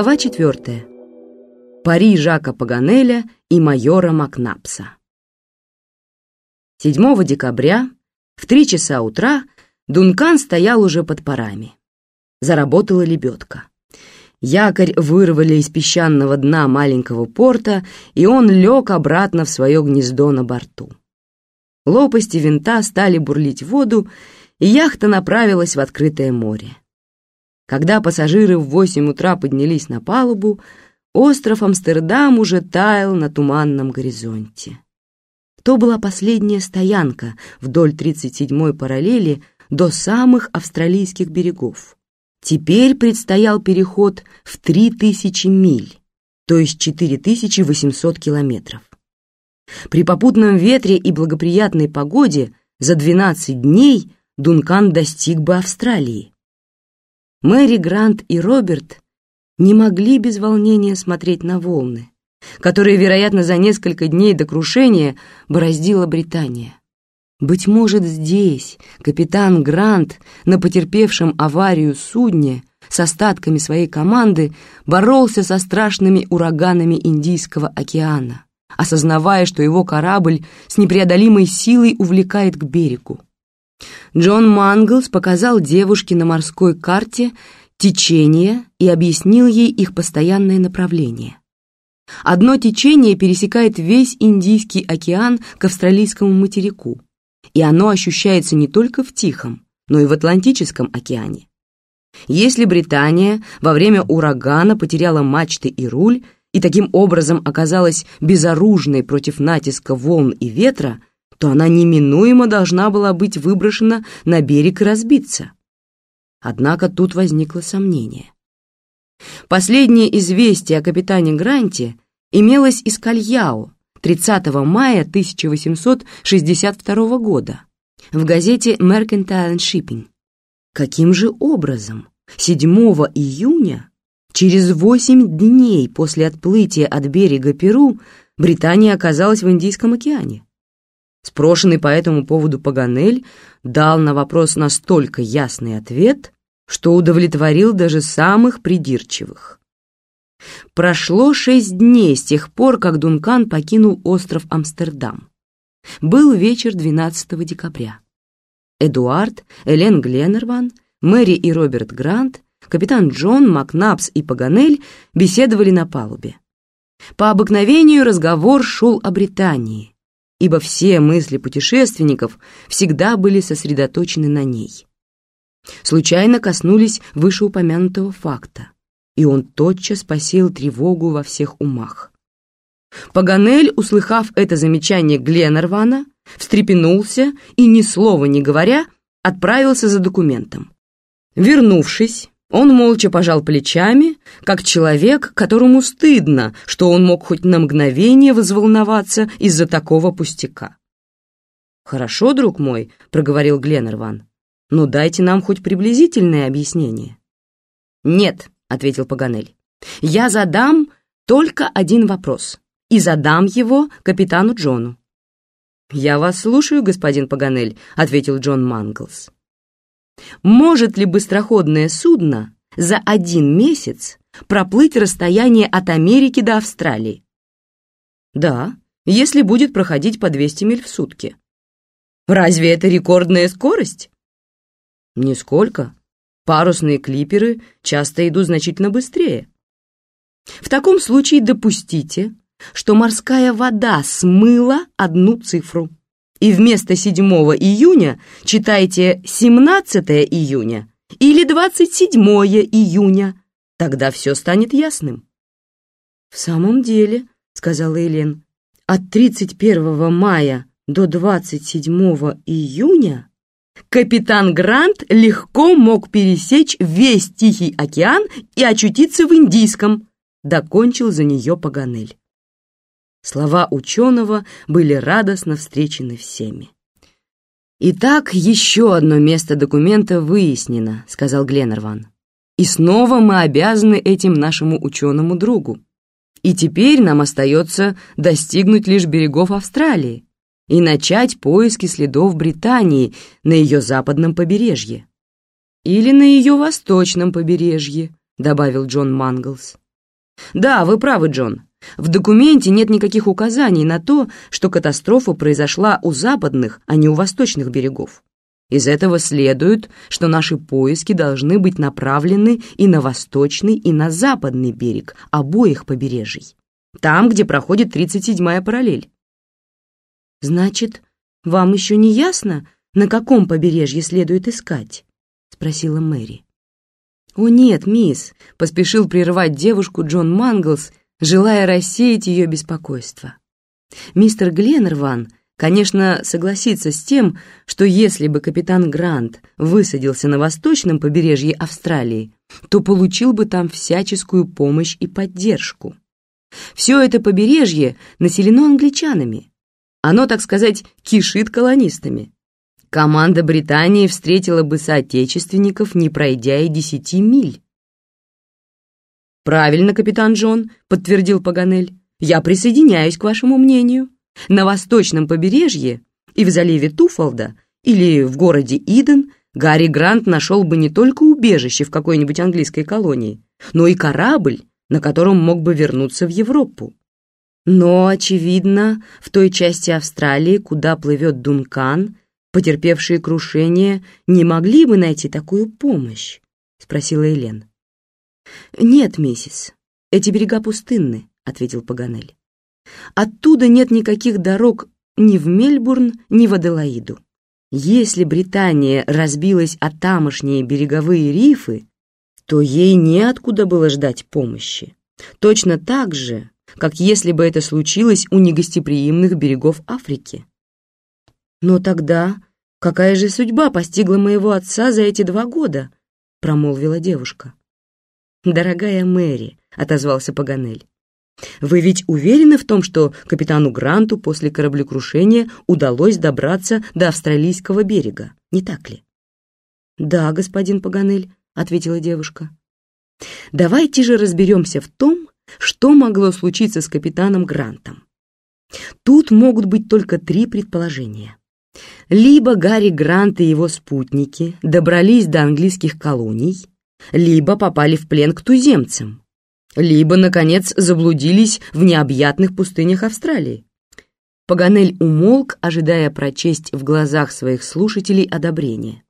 Глава 4. Пари Жака Паганеля и майора Макнапса. 7 декабря в 3 часа утра Дункан стоял уже под парами. Заработала лебедка. Якорь вырвали из песчаного дна маленького порта, и он лег обратно в свое гнездо на борту. Лопасти винта стали бурлить воду, и яхта направилась в открытое море. Когда пассажиры в восемь утра поднялись на палубу, остров Амстердам уже таял на туманном горизонте. То была последняя стоянка вдоль 37-й параллели до самых австралийских берегов. Теперь предстоял переход в 3000 миль, то есть 4800 километров. При попутном ветре и благоприятной погоде за 12 дней Дункан достиг бы Австралии. Мэри Грант и Роберт не могли без волнения смотреть на волны, которые, вероятно, за несколько дней до крушения бороздила Британия. Быть может, здесь капитан Грант на потерпевшем аварию судне с остатками своей команды боролся со страшными ураганами Индийского океана, осознавая, что его корабль с непреодолимой силой увлекает к берегу. Джон Манглс показал девушке на морской карте течение и объяснил ей их постоянное направление. Одно течение пересекает весь Индийский океан к австралийскому материку, и оно ощущается не только в Тихом, но и в Атлантическом океане. Если Британия во время урагана потеряла мачты и руль и таким образом оказалась безоружной против натиска волн и ветра, то она неминуемо должна была быть выброшена на берег и разбиться. Однако тут возникло сомнение. Последнее известие о капитане Гранте имелось из Кальяо 30 мая 1862 года в газете Mercantile Shipping. Каким же образом 7 июня, через 8 дней после отплытия от берега Перу, Британия оказалась в Индийском океане? Спрошенный по этому поводу Паганель дал на вопрос настолько ясный ответ, что удовлетворил даже самых придирчивых. Прошло шесть дней с тех пор, как Дункан покинул остров Амстердам. Был вечер 12 декабря. Эдуард, Элен Гленнерван, Мэри и Роберт Грант, капитан Джон, Макнапс и Паганель беседовали на палубе. По обыкновению разговор шел о Британии, ибо все мысли путешественников всегда были сосредоточены на ней. Случайно коснулись вышеупомянутого факта, и он тотчас посеял тревогу во всех умах. Паганель, услыхав это замечание Гленнервана, встрепенулся и, ни слова не говоря, отправился за документом. Вернувшись, он молча пожал плечами, как человек, которому стыдно, что он мог хоть на мгновение взволноваться из-за такого пустяка. «Хорошо, друг мой», — проговорил Гленнерван, — «но дайте нам хоть приблизительное объяснение». «Нет», — ответил Паганель, — «я задам только один вопрос, и задам его капитану Джону». «Я вас слушаю, господин Паганель», — ответил Джон Манглс. Может ли быстроходное судно за один месяц проплыть расстояние от Америки до Австралии? Да, если будет проходить по 200 миль в сутки. Разве это рекордная скорость? Нисколько. Парусные клиперы часто идут значительно быстрее. В таком случае допустите, что морская вода смыла одну цифру и вместо 7 июня читайте 17 июня или 27 июня. Тогда все станет ясным. «В самом деле», — сказала Елен, — «от 31 мая до 27 июня капитан Грант легко мог пересечь весь Тихий океан и очутиться в Индийском», — докончил за нее Паганель. Слова ученого были радостно встречены всеми. «Итак, еще одно место документа выяснено», — сказал Гленнерван. «И снова мы обязаны этим нашему ученому другу. И теперь нам остается достигнуть лишь берегов Австралии и начать поиски следов Британии на ее западном побережье. Или на ее восточном побережье», — добавил Джон Манглс. Да, вы правы, Джон. В документе нет никаких указаний на то, что катастрофа произошла у западных, а не у восточных берегов. Из этого следует, что наши поиски должны быть направлены и на восточный, и на западный берег обоих побережий, там, где проходит 37-я параллель. «Значит, вам еще не ясно, на каком побережье следует искать?» — спросила Мэри. «О нет, мисс», — поспешил прервать девушку Джон Манглс, желая рассеять ее беспокойство. «Мистер Гленнерван, конечно, согласится с тем, что если бы капитан Грант высадился на восточном побережье Австралии, то получил бы там всяческую помощь и поддержку. Все это побережье населено англичанами. Оно, так сказать, кишит колонистами. Команда Британии встретила бы соотечественников, не пройдя и десяти миль. «Правильно, капитан Джон», — подтвердил Паганель. «Я присоединяюсь к вашему мнению. На восточном побережье и в заливе Туфолда или в городе Иден Гарри Грант нашел бы не только убежище в какой-нибудь английской колонии, но и корабль, на котором мог бы вернуться в Европу. Но, очевидно, в той части Австралии, куда плывет Дункан, потерпевшие крушение не могли бы найти такую помощь?» — спросила Элен. «Нет, миссис, эти берега пустынны», — ответил Паганель. «Оттуда нет никаких дорог ни в Мельбурн, ни в Аделаиду. Если Британия разбилась о тамошние береговые рифы, то ей неоткуда было ждать помощи. Точно так же, как если бы это случилось у негостеприимных берегов Африки. «Но тогда какая же судьба постигла моего отца за эти два года?» — промолвила девушка. «Дорогая Мэри», — отозвался Паганель, «вы ведь уверены в том, что капитану Гранту после кораблекрушения удалось добраться до австралийского берега, не так ли?» «Да, господин Паганель», — ответила девушка. «Давайте же разберемся в том, что могло случиться с капитаном Грантом. Тут могут быть только три предположения. Либо Гарри Грант и его спутники добрались до английских колоний, либо попали в плен к туземцам, либо, наконец, заблудились в необъятных пустынях Австралии. Паганель умолк, ожидая прочесть в глазах своих слушателей одобрение.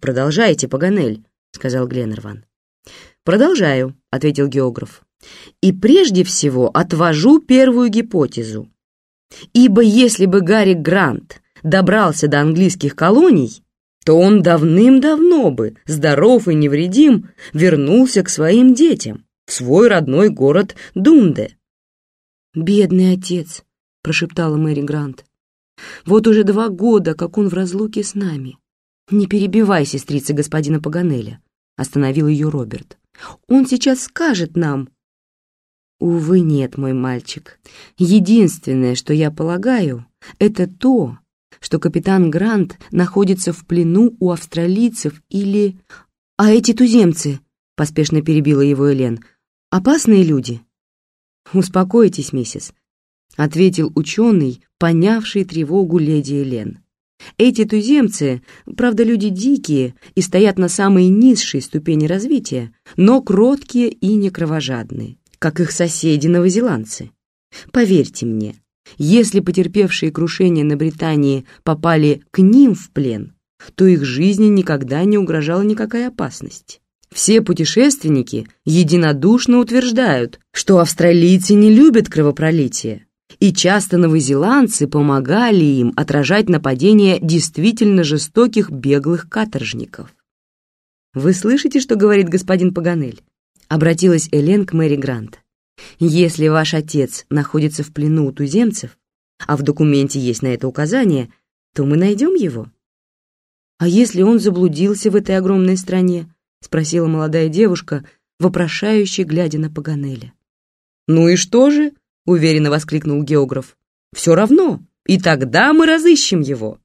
«Продолжайте, Паганель», — сказал Гленнерван. «Продолжаю», — ответил географ. «И прежде всего отвожу первую гипотезу. Ибо если бы Гарри Грант добрался до английских колоний, то он давным-давно бы, здоров и невредим, вернулся к своим детям, в свой родной город Дунде. «Бедный отец», — прошептала Мэри Грант. «Вот уже два года, как он в разлуке с нами. Не перебивай, сестрица господина Паганеля», — остановил ее Роберт. «Он сейчас скажет нам». «Увы, нет, мой мальчик. Единственное, что я полагаю, это то, что капитан Грант находится в плену у австралийцев или... А эти туземцы, поспешно перебила его Элен, опасные люди? Успокойтесь, миссис, ответил ученый, понявший тревогу леди Элен. Эти туземцы, правда, люди дикие и стоят на самой низшей ступени развития, но кроткие и не кровожадные, как их соседи-новозеландцы. Поверьте мне, если потерпевшие крушение на Британии попали к ним в плен, то их жизни никогда не угрожала никакая опасность. Все путешественники единодушно утверждают, что австралийцы не любят кровопролитие, и часто новозеландцы помогали им отражать нападения действительно жестоких беглых каторжников. «Вы слышите, что говорит господин Паганель?» — обратилась Элен к Мэри Грант. Если ваш отец находится в плену у туземцев, а в документе есть на это указание, то мы найдем его. А если он заблудился в этой огромной стране? Спросила молодая девушка, вопрошающе глядя на Паганеля. Ну и что же? Уверенно воскликнул географ. Все равно, и тогда мы разыщем его.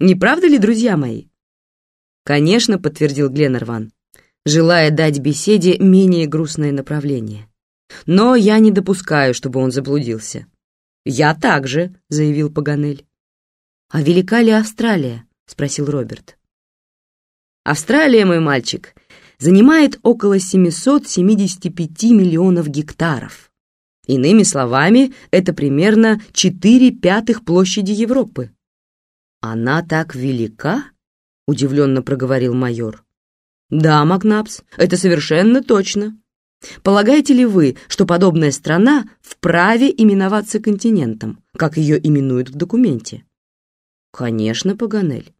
Не правда ли, друзья мои? Конечно, подтвердил Гленнерван, желая дать беседе менее грустное направление. Но я не допускаю, чтобы он заблудился. «Я также», — заявил Паганель. «А велика ли Австралия?» — спросил Роберт. «Австралия, мой мальчик, занимает около 775 миллионов гектаров. Иными словами, это примерно 4 пятых площади Европы. «Она так велика?» — удивленно проговорил майор. «Да, Макнапс, это совершенно точно. Полагаете ли вы, что подобная страна вправе именоваться континентом, как ее именуют в документе?» «Конечно, Паганель.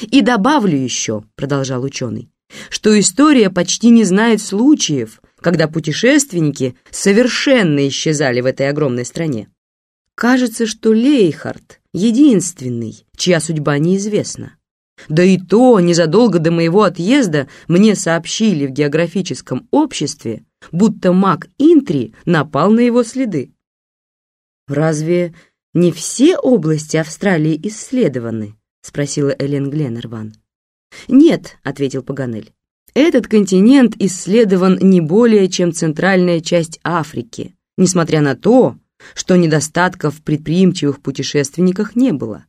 И добавлю еще», — продолжал ученый, «что история почти не знает случаев, когда путешественники совершенно исчезали в этой огромной стране. Кажется, что Лейхард единственный, чья судьба неизвестна. Да и то незадолго до моего отъезда мне сообщили в географическом обществе, будто маг Интри напал на его следы. «Разве не все области Австралии исследованы?» — спросила Элен Гленнерван. «Нет», — ответил Паганель. «Этот континент исследован не более, чем центральная часть Африки, несмотря на то, что недостатков в предприимчивых путешественниках не было.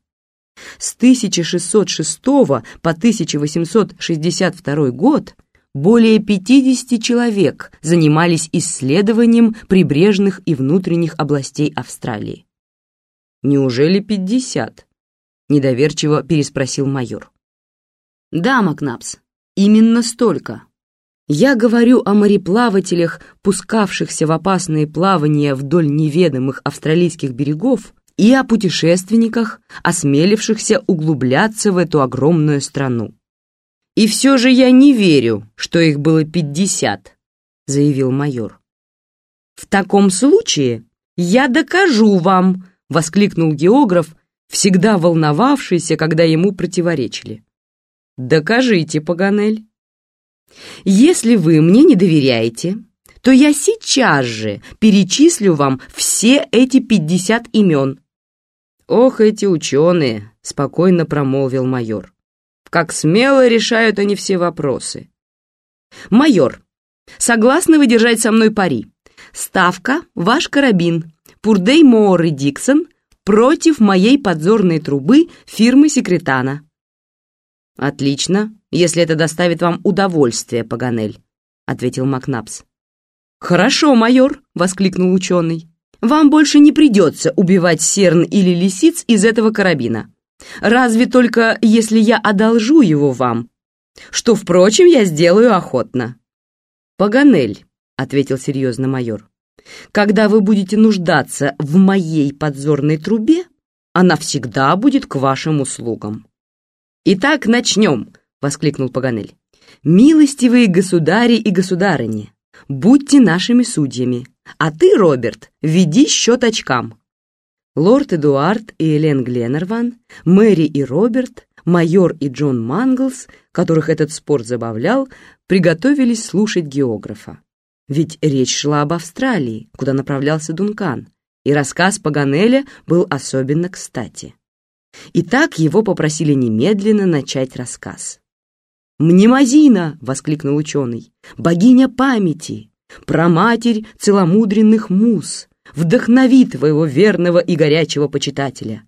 С 1606 по 1862 год более 50 человек занимались исследованием прибрежных и внутренних областей Австралии. «Неужели 50?» — недоверчиво переспросил майор. «Да, Макнапс, именно столько. Я говорю о мореплавателях, пускавшихся в опасные плавания вдоль неведомых австралийских берегов, и о путешественниках, осмелившихся углубляться в эту огромную страну. «И все же я не верю, что их было пятьдесят», — заявил майор. «В таком случае я докажу вам», — воскликнул географ, всегда волновавшийся, когда ему противоречили. «Докажите, Паганель». Если вы мне не доверяете, то я сейчас же перечислю вам все эти пятьдесят имен». «Ох, эти ученые!» — спокойно промолвил майор. «Как смело решают они все вопросы». «Майор, согласны вы держать со мной пари? Ставка — ваш карабин, Пурдей Моор и Диксон против моей подзорной трубы фирмы Секретана». «Отлично, если это доставит вам удовольствие, Паганель», — ответил Макнапс. «Хорошо, майор», — воскликнул ученый. «Вам больше не придется убивать серн или лисиц из этого карабина. Разве только если я одолжу его вам, что, впрочем, я сделаю охотно». «Паганель», — ответил серьезно майор, «когда вы будете нуждаться в моей подзорной трубе, она всегда будет к вашим услугам». «Итак, начнем!» — воскликнул Паганель. «Милостивые государи и государыни, будьте нашими судьями, а ты, Роберт, веди счет очкам». Лорд Эдуард и Элен Гленнерван, Мэри и Роберт, майор и Джон Манглс, которых этот спор забавлял, приготовились слушать географа. Ведь речь шла об Австралии, куда направлялся Дункан, и рассказ Паганеля был особенно кстати. Итак, его попросили немедленно начать рассказ. «Мнемозина!» — воскликнул ученый. «Богиня памяти! Проматерь целомудренных муз! Вдохнови твоего верного и горячего почитателя!